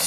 あっ。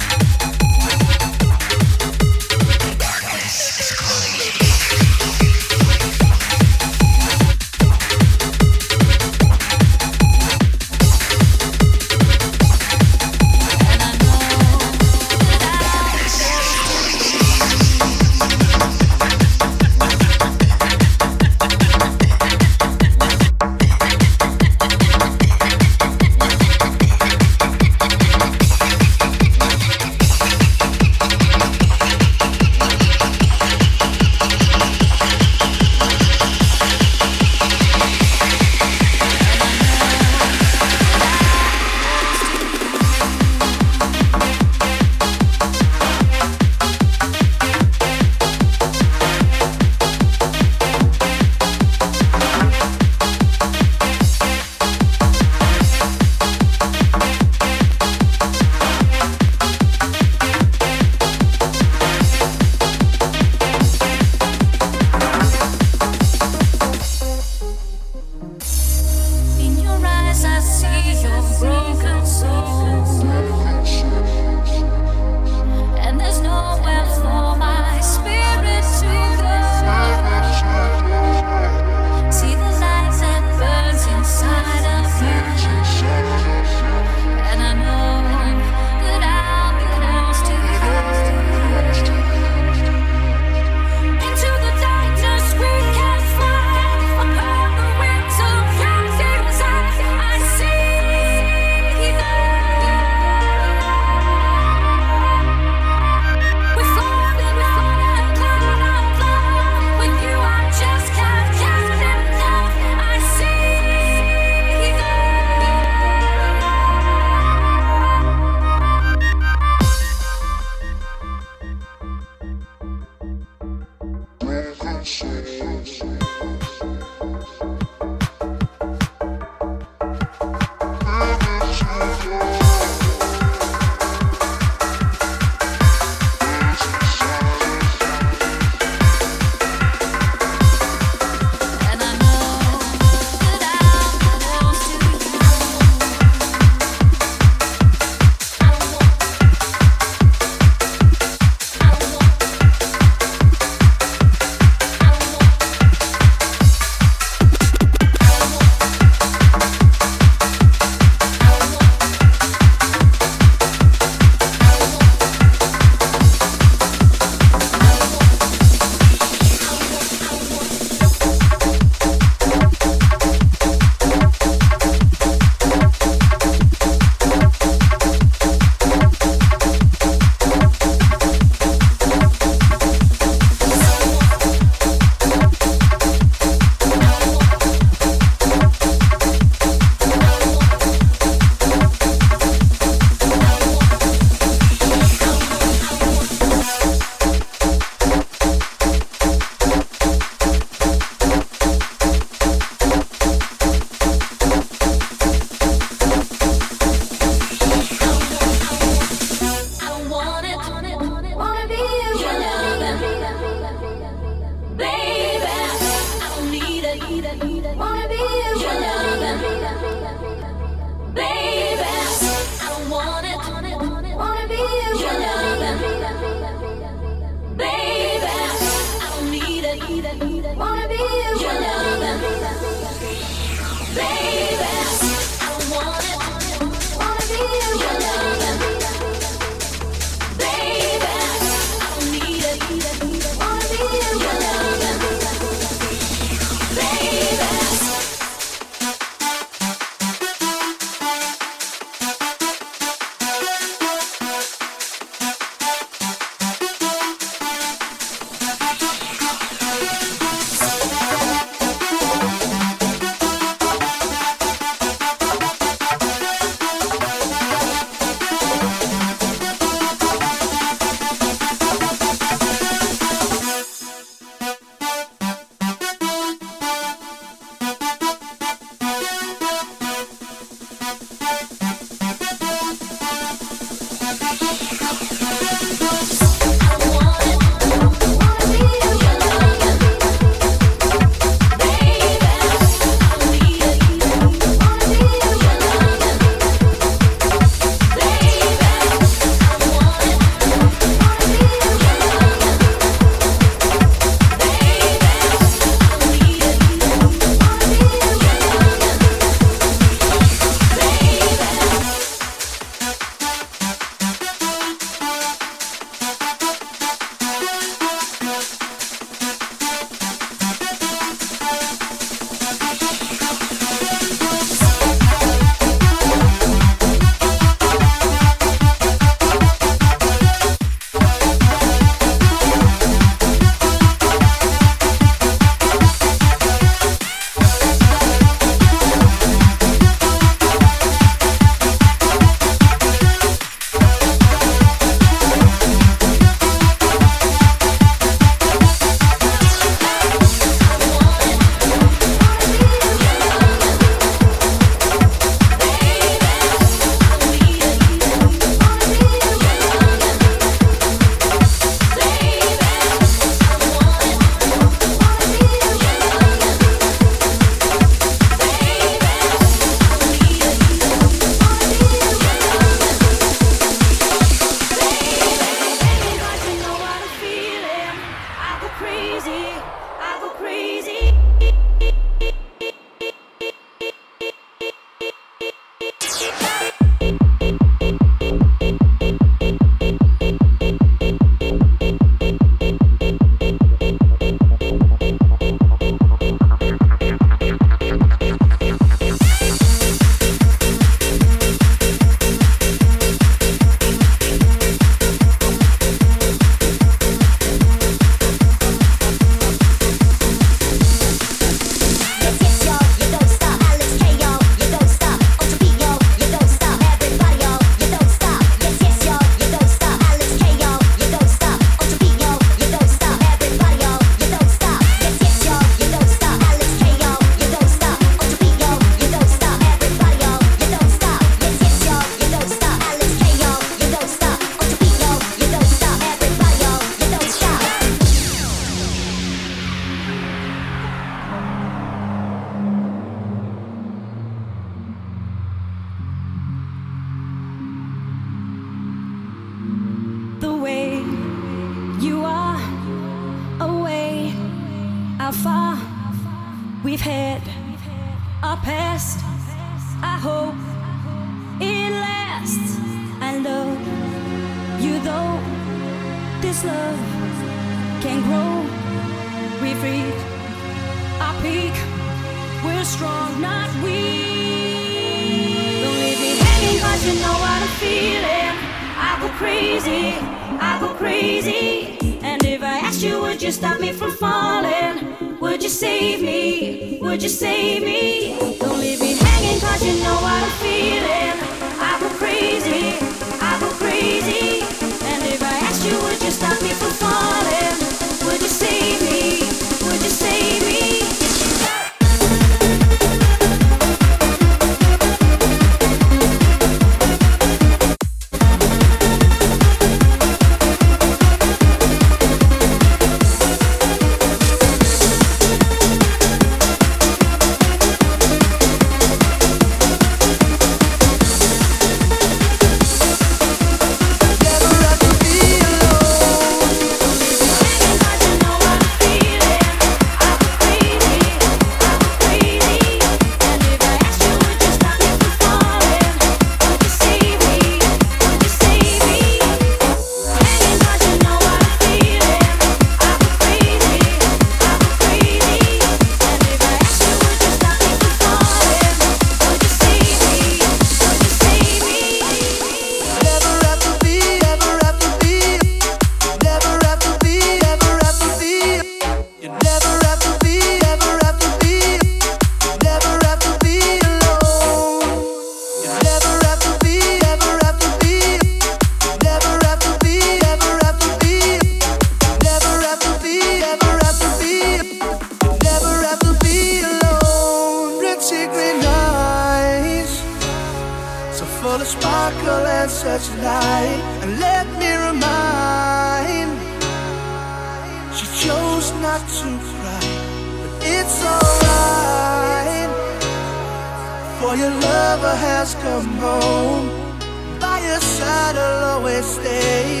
side, I'll always stay.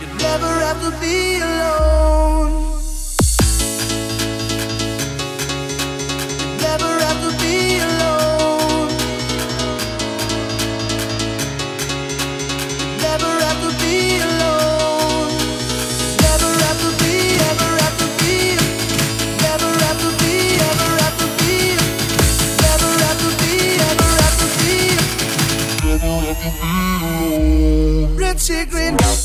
You never have to be alone. chicken.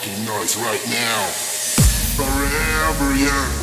fucking noise right now. Forever young.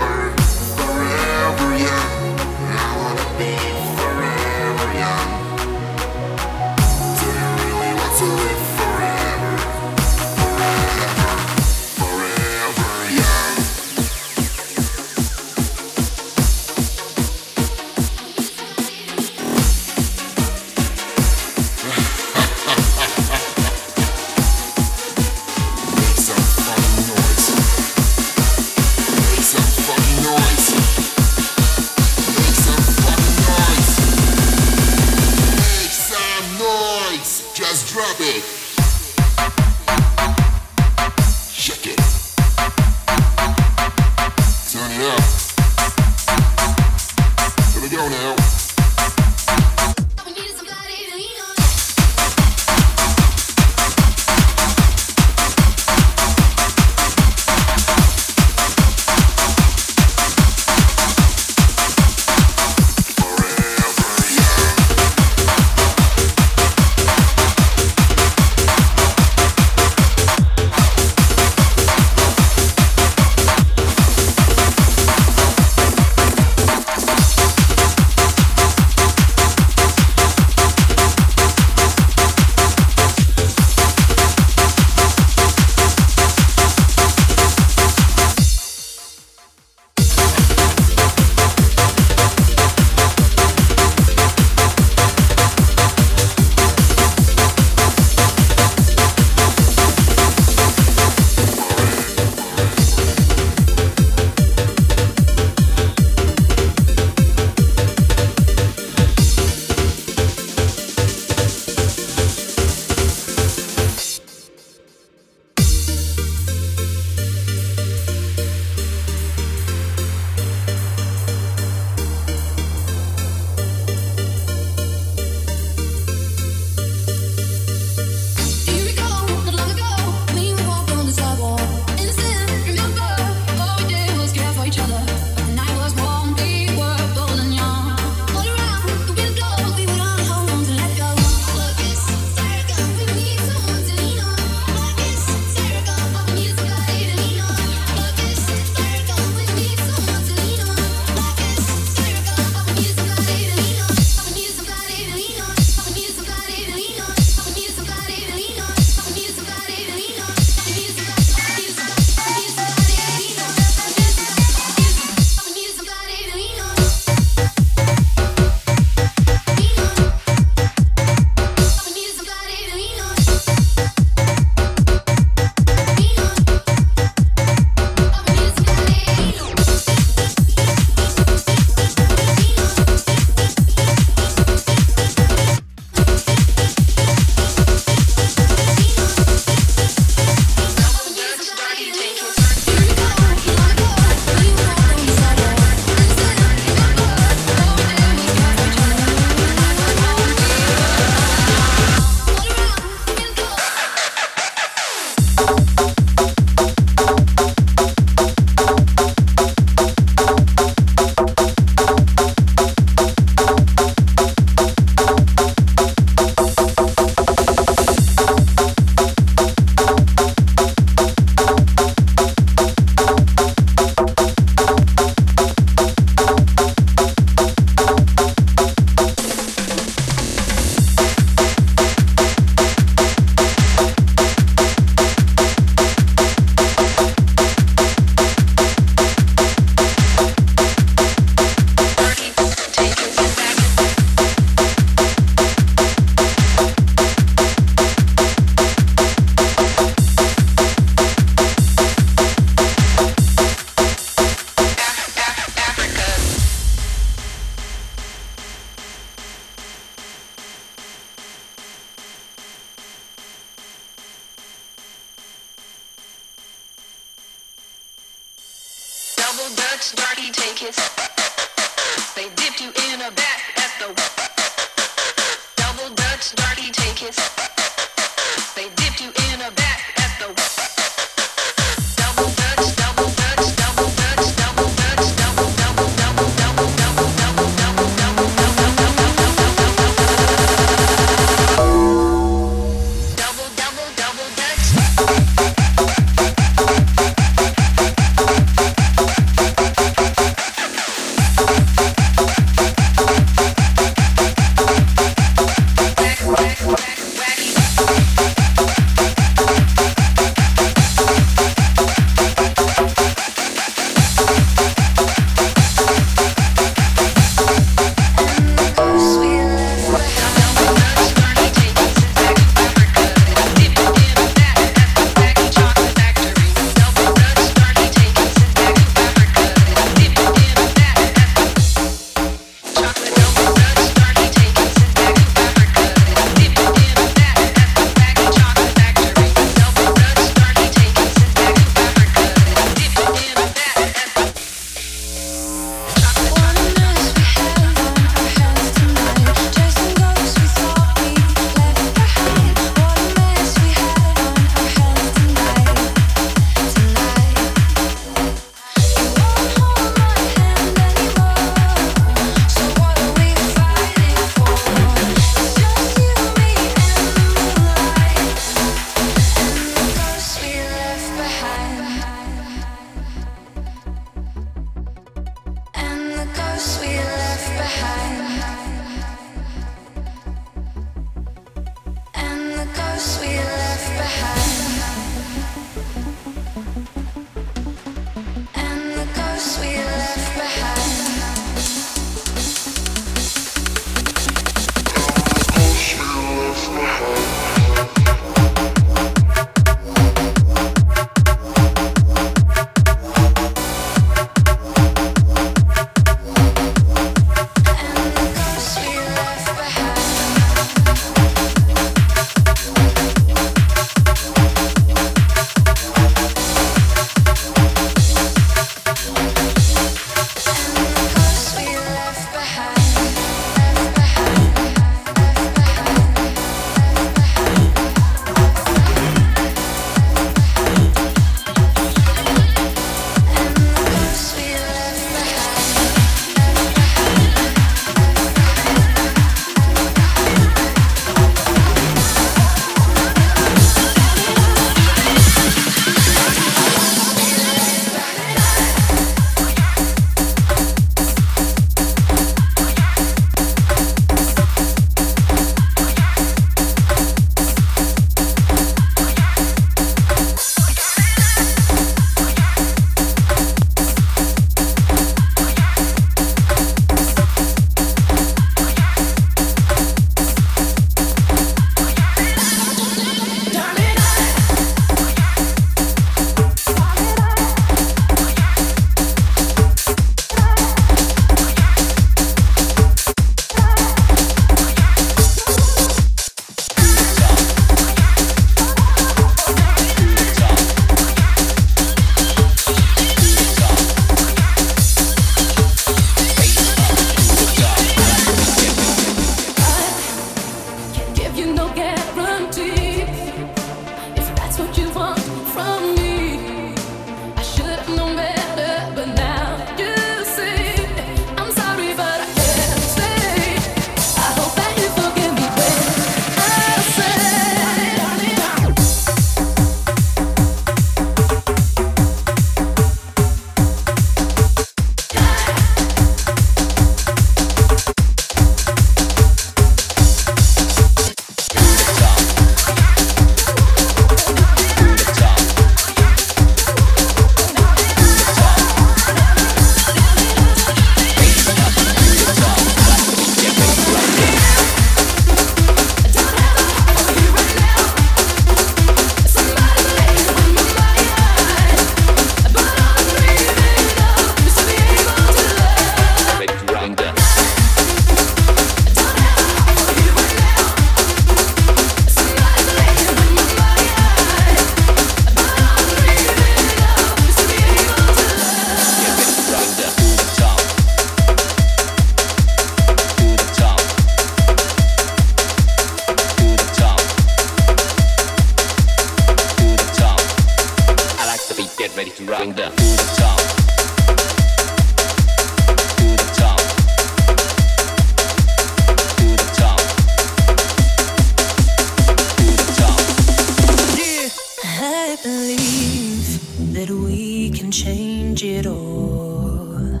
that we can change it all.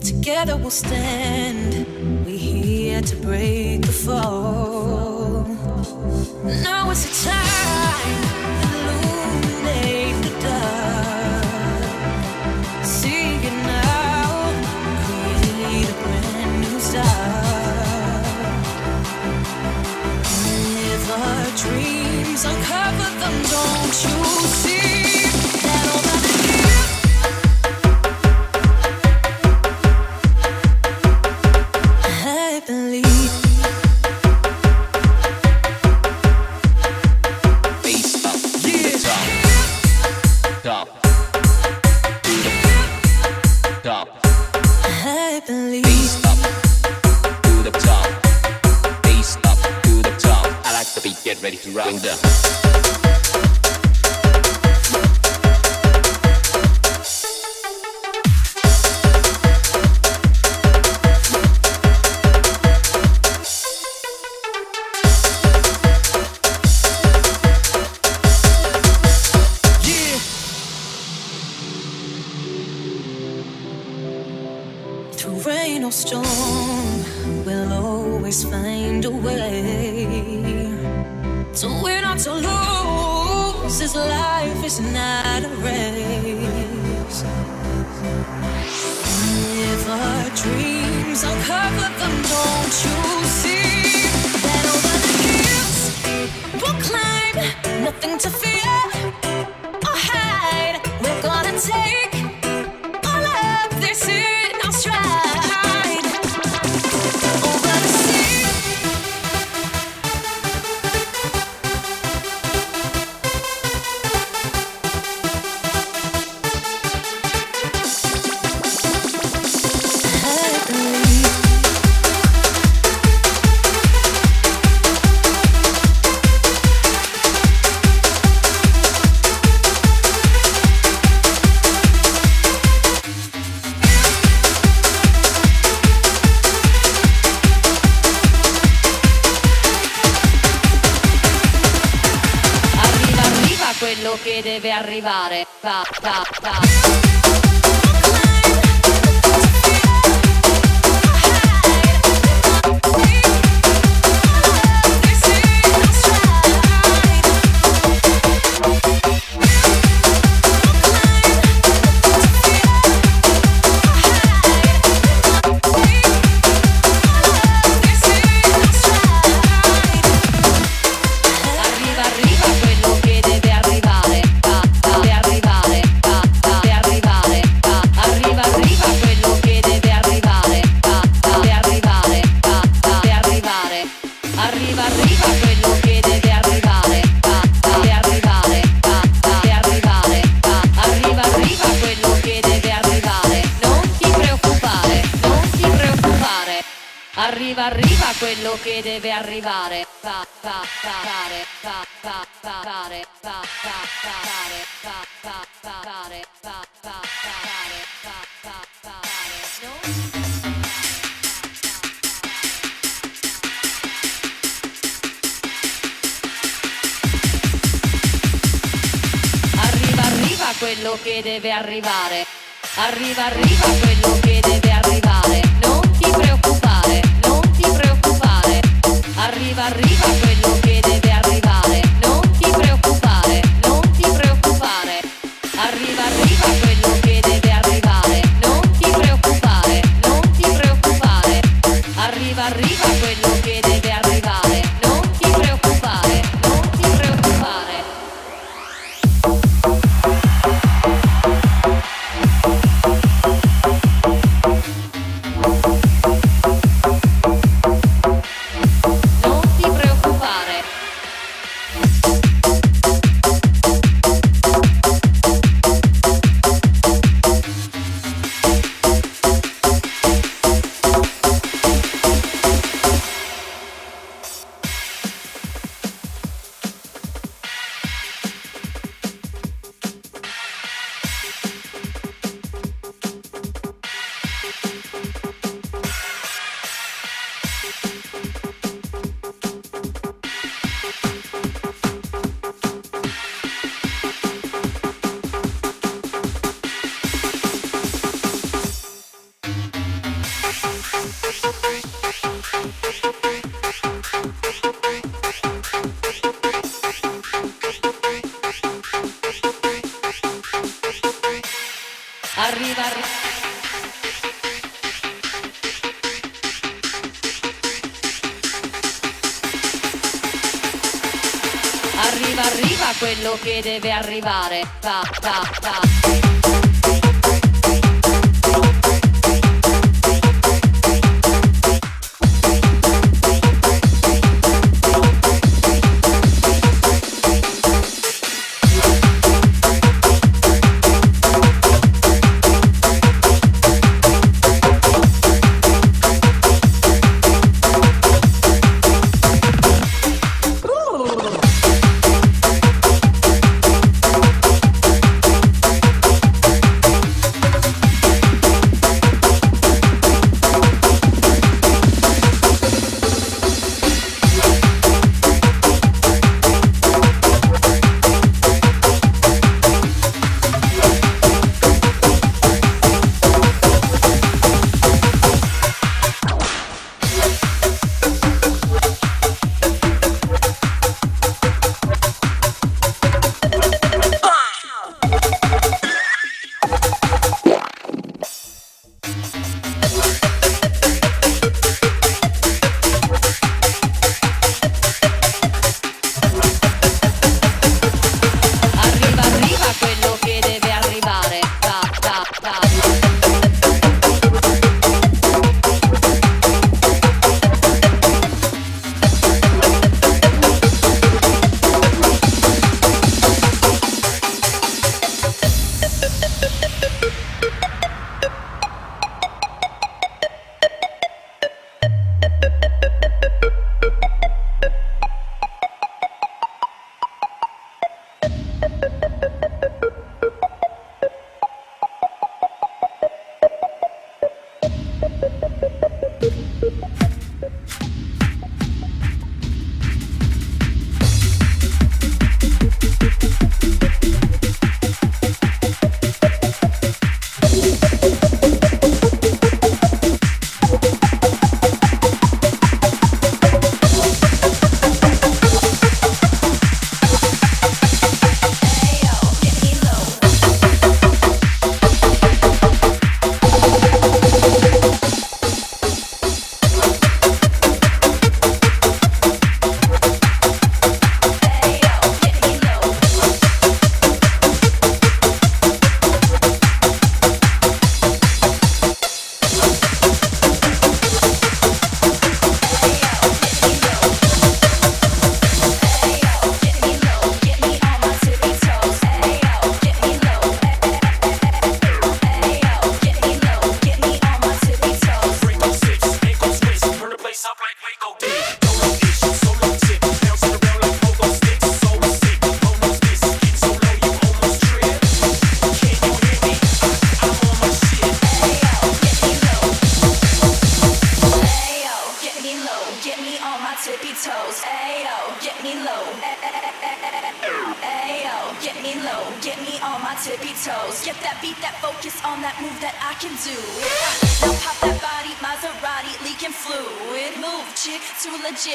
Together we'll stand, we're here to break the fall. Now is the time, illuminate the dark. See it now, create a brand new our dreams uncover them, don't you see? to win or to lose. This life is not a race. If our dreams are covered, then don't you see that over the hills we'll climb, nothing to fear. da, da.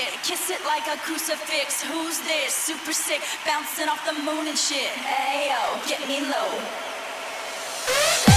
shit. Kiss it like a crucifix. Who's this? Super sick, bouncing off the moon and shit. Ayo, get me low.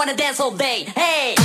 wanna dance all day. Hey.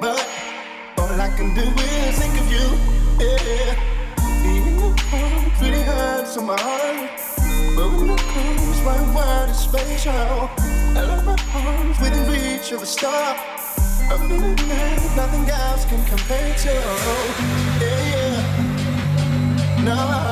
But all I can do is think of you. Being really hurts my heart. But when my world is. I love my arms within reach of a star. Nothing else can compare to. Yeah, yeah. No.